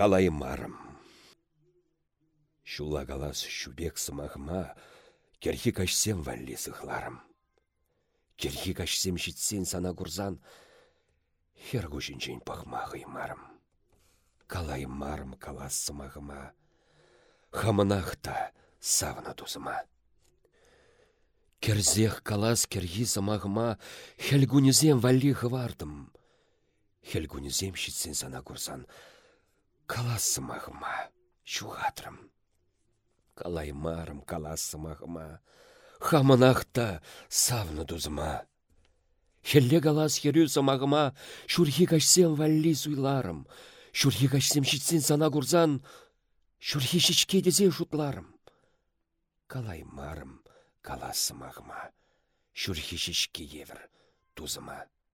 калаймарым. Шула калас шубек сымағыма, керхи кашсем валли сыхларым. Керхи кашсем житсен сана курзан, хер күшінчен пахма хыймарым. Калаймарым калас сымағыма, хамынақта савна тузыма. Керзех калас керхи сымағыма, хелгунезем валли хывардым. Хелгунезем житсен сана курсан, калас сымағыма, шуғатрым калаймарым калассымахыма. Хаманахта савны дузыма. Хелле калас херю самағыма, шурхи кашсем валли суйларым. Шурхи кашсем шитсен сана курзан, шурхи шичке дезе шутларым. Калаймарым калассымахыма, шурхи шичке евір тузыма.